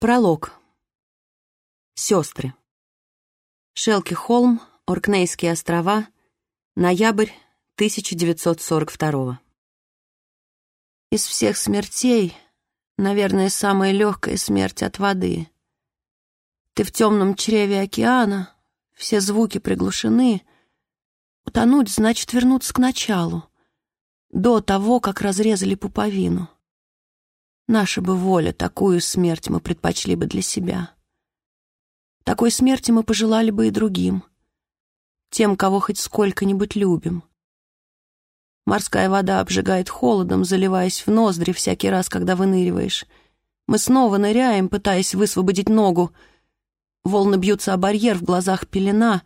Пролог. Сестры. Шелки Холм, Оркнейские острова, ноябрь 1942 Из всех смертей, наверное, самая легкая смерть от воды. Ты в темном чреве океана, все звуки приглушены. Утонуть значит вернуться к началу, до того, как разрезали пуповину. Наша бы воля, такую смерть мы предпочли бы для себя. Такой смерти мы пожелали бы и другим, тем, кого хоть сколько-нибудь любим. Морская вода обжигает холодом, заливаясь в ноздри всякий раз, когда выныриваешь. Мы снова ныряем, пытаясь высвободить ногу. Волны бьются о барьер, в глазах пелена.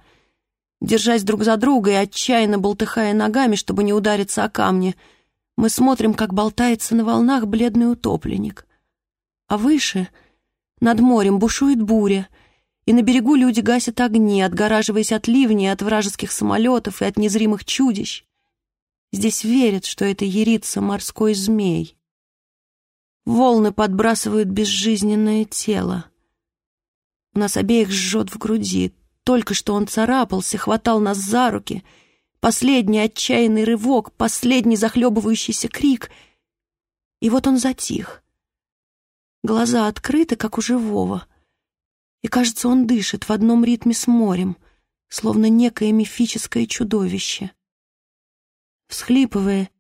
Держась друг за друга и отчаянно болтыхая ногами, чтобы не удариться о камни — мы смотрим, как болтается на волнах бледный утопленник. А выше, над морем, бушует буря, и на берегу люди гасят огни, отгораживаясь от ливней, от вражеских самолетов и от незримых чудищ. Здесь верят, что это ерится морской змей. Волны подбрасывают безжизненное тело. У нас обеих жжет в груди. Только что он царапался, хватал нас за руки — Последний отчаянный рывок, последний захлебывающийся крик. И вот он затих. Глаза открыты, как у живого. И, кажется, он дышит в одном ритме с морем, словно некое мифическое чудовище. Всхлипывая,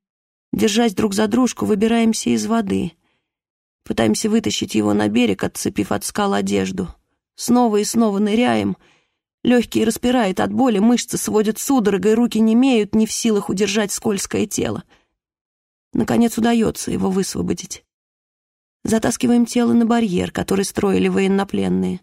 держась друг за дружку, выбираемся из воды. Пытаемся вытащить его на берег, отцепив от скал одежду. Снова и снова ныряем — Легкие распирает от боли, мышцы сводят судорогой, руки не имеют, не в силах удержать скользкое тело. Наконец удается его высвободить. Затаскиваем тело на барьер, который строили военнопленные.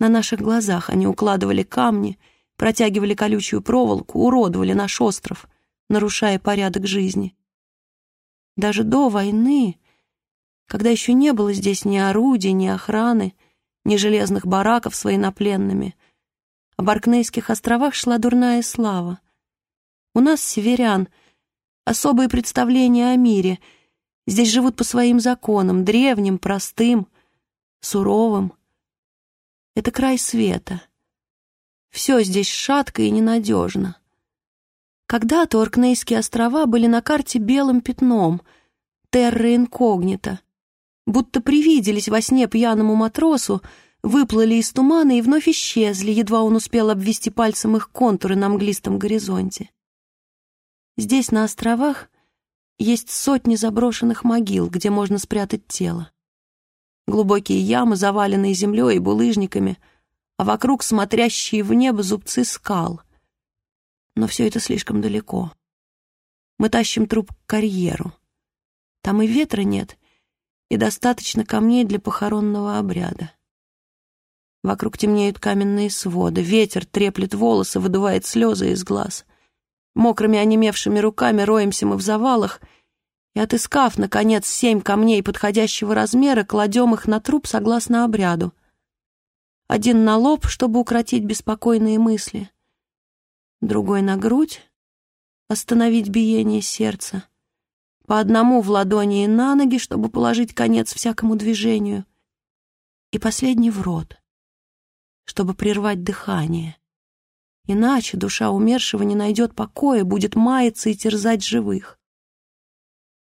На наших глазах они укладывали камни, протягивали колючую проволоку, уродовали наш остров, нарушая порядок жизни. Даже до войны, когда еще не было здесь ни орудий, ни охраны, ни железных бараков с военнопленными — об Аркнейских островах шла дурная слава. У нас, северян, особые представления о мире. Здесь живут по своим законам, древним, простым, суровым. Это край света. Все здесь шатко и ненадежно. Когда-то Оркнейские острова были на карте белым пятном, терра инкогнито, будто привиделись во сне пьяному матросу, выплыли из тумана и вновь исчезли, едва он успел обвести пальцем их контуры на мглистом горизонте. Здесь, на островах, есть сотни заброшенных могил, где можно спрятать тело. Глубокие ямы, заваленные землей и булыжниками, а вокруг смотрящие в небо зубцы скал. Но все это слишком далеко. Мы тащим труп к карьеру. Там и ветра нет, и достаточно камней для похоронного обряда. Вокруг темнеют каменные своды, ветер треплет волосы, выдувает слезы из глаз. Мокрыми онемевшими руками роемся мы в завалах и, отыскав, наконец, семь камней подходящего размера, кладем их на труп согласно обряду. Один на лоб, чтобы укротить беспокойные мысли, другой на грудь, остановить биение сердца, по одному в ладони и на ноги, чтобы положить конец всякому движению, и последний в рот — чтобы прервать дыхание. Иначе душа умершего не найдет покоя, будет маяться и терзать живых.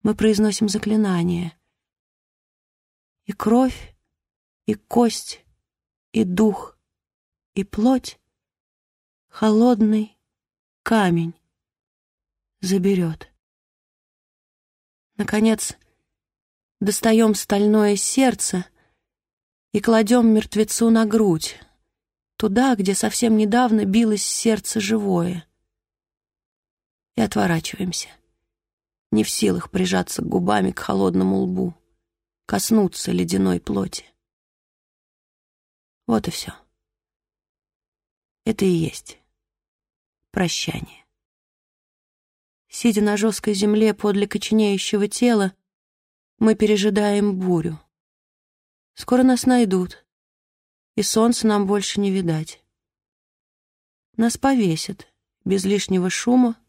Мы произносим заклинание. И кровь, и кость, и дух, и плоть холодный камень заберет. Наконец, достаем стальное сердце и кладем мертвецу на грудь, туда, где совсем недавно билось сердце живое. И отворачиваемся, не в силах прижаться губами к холодному лбу, коснуться ледяной плоти. Вот и все. Это и есть прощание. Сидя на жесткой земле подле коченеющего тела, мы пережидаем бурю. Скоро нас найдут, и солнца нам больше не видать. Нас повесят без лишнего шума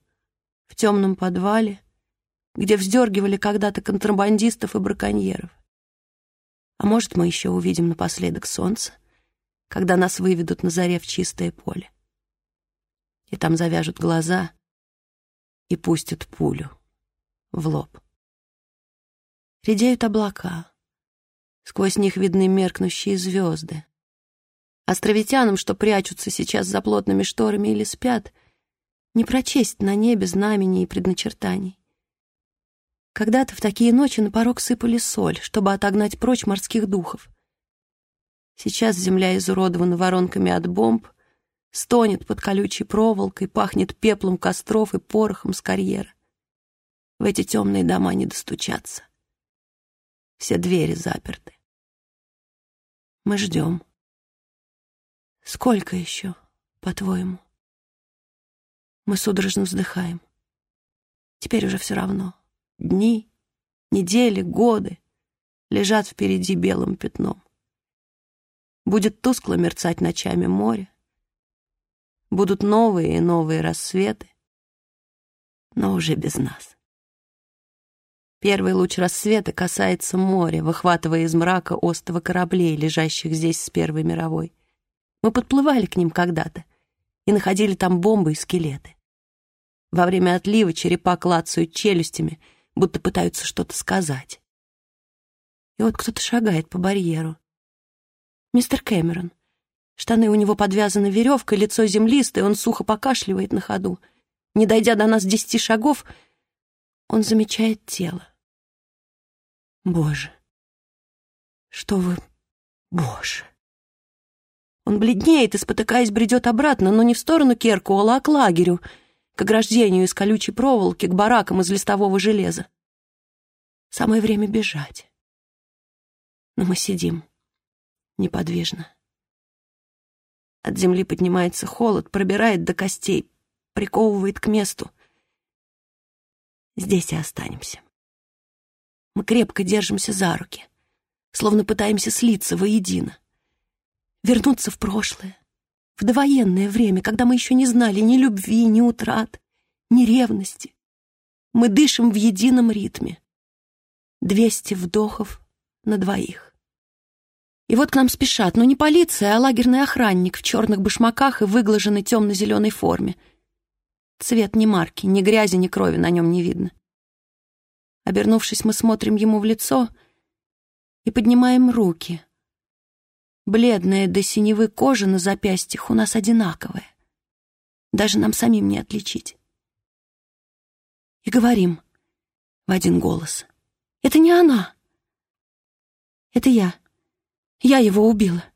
в темном подвале, где вздергивали когда-то контрабандистов и браконьеров. А может, мы еще увидим напоследок солнце, когда нас выведут на заре в чистое поле. И там завяжут глаза и пустят пулю в лоб. Редеют облака. Сквозь них видны меркнущие звезды. Островитянам, что прячутся сейчас за плотными шторами или спят, не прочесть на небе знамени и предначертаний. Когда-то в такие ночи на порог сыпали соль, чтобы отогнать прочь морских духов. Сейчас земля изуродована воронками от бомб, стонет под колючей проволокой, пахнет пеплом костров и порохом с карьера. В эти темные дома не достучаться. Все двери заперты. Мы ждем. Сколько еще, по-твоему? Мы судорожно вздыхаем. Теперь уже все равно. Дни, недели, годы лежат впереди белым пятном. Будет тускло мерцать ночами море. Будут новые и новые рассветы, но уже без нас. Первый луч рассвета касается моря, выхватывая из мрака остова кораблей, лежащих здесь с Первой мировой. Мы подплывали к ним когда-то и находили там бомбы и скелеты. Во время отлива черепа клацают челюстями, будто пытаются что-то сказать. И вот кто-то шагает по барьеру. Мистер Кэмерон. Штаны у него подвязаны веревкой, лицо землистое, он сухо покашливает на ходу. Не дойдя до нас десяти шагов, он замечает тело. Боже, что вы... Боже. Он бледнеет и, спотыкаясь, бредет обратно, но не в сторону Керкуола, а к лагерю, к ограждению из колючей проволоки, к баракам из листового железа. Самое время бежать. Но мы сидим неподвижно. От земли поднимается холод, пробирает до костей, приковывает к месту. Здесь и останемся. Мы крепко держимся за руки, словно пытаемся слиться воедино вернуться в прошлое, в довоенное время, когда мы еще не знали ни любви, ни утрат, ни ревности. Мы дышим в едином ритме. Двести вдохов на двоих. И вот к нам спешат, но не полиция, а лагерный охранник в черных башмаках и выглаженной темно-зеленой форме. Цвет ни марки, ни грязи, ни крови на нем не видно. Обернувшись, мы смотрим ему в лицо и поднимаем руки — Бледная до синевы кожа на запястьях у нас одинаковая. Даже нам самим не отличить. И говорим в один голос. «Это не она. Это я. Я его убила».